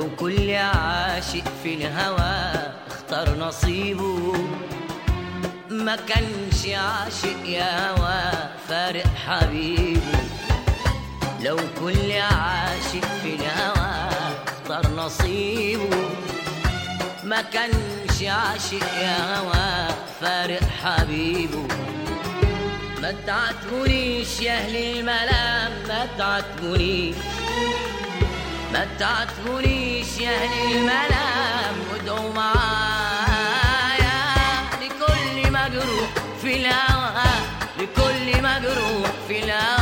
كل عاشق في الهوى اختار نصيبه. ما كانش عاشق يا هوى فارق حبيبه. لو كل عاشق في الهوى اختار نصيبه. ما كانش عاشق يا هوى فارق حبيبه. ما تعاتبونيش يا أهل الملام ما تعاتبونيش ما تعاتبونيش يا أهل الملام وادعوا معايا لكل مجروح في الهوى لكل مجروح في الهوى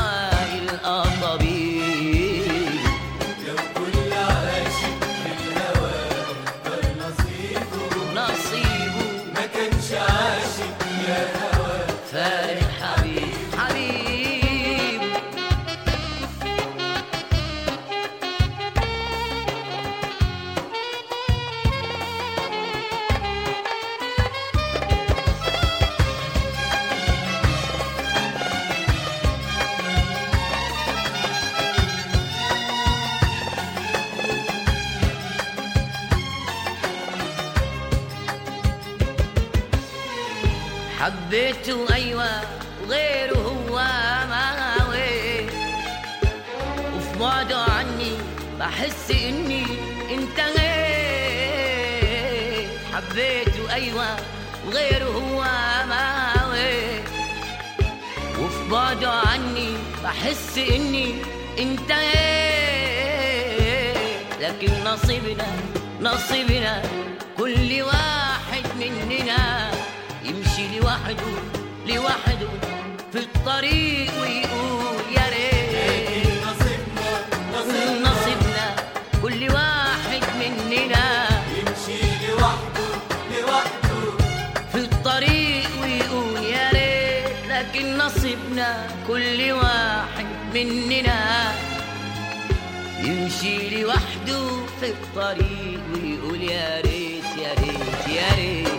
حبيته أيوة وغيره هو ما هوي وفي بعده عني بحس إني انتهيت. حبيته أيوة وغيره هو ما هوي وفي بعده عني بحس إني انتهيت. لكن نصيبنا نصيبنا كل واحد لوحده لوحده في الطريق ويقول يا ريت. نصيبنا نصيبنا نصيبنا كل واحد مننا. يمشي لوحده لوحده في الطريق ويقول يا ريت لكن نصيبنا كل واحد مننا. يمشي لوحده في الطريق ويقول يا ريت يا ريت يا ريت.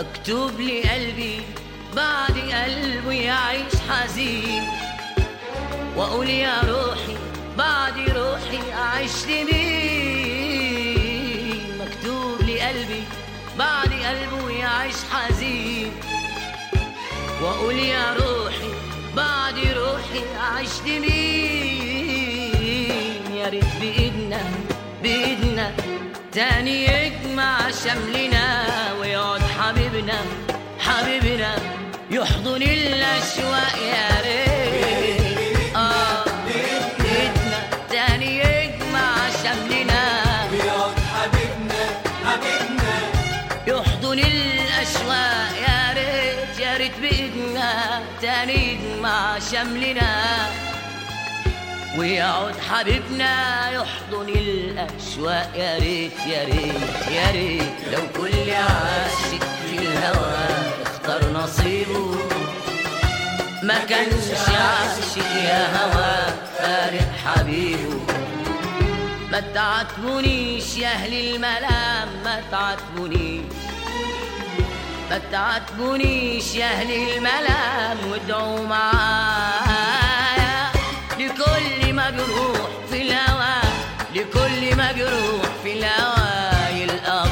مكتوب لي قلبي بعد قلبه يعيش حزين. وأقول يا روحي بعد روحي أعيش لمين؟ مكتوب لي قلبي بعد قلبه يعيش حزين. وأقول يا روحي بعد روحي أعيش لمين؟ يا ريت بإيدنا بإيدنا. تاني يجمع شملنا ويقعد حبيبنا حبيبنا. يحضن الأشواق يا ريت. بايدنا تاني يجمع شملنا. بيقعد حبيبنا حبيبنا يحضن الأشواق يا ريت. يا ريت بإيدنا تاني مع شملنا. ويقعد حبيبنا الأشواق يا ريت يا ريت يا ريت. لو كل عاشق في الهوى اختار نصيبه. ما كانش عاشق يا هوى فارق حبيبه. ما تعاتبونيش يا أهل الملام ما تعاتبونيش. ما تعاتبونيش يا أهل الملام وادعوا معايا لكل مجروح في الاوائل يلقى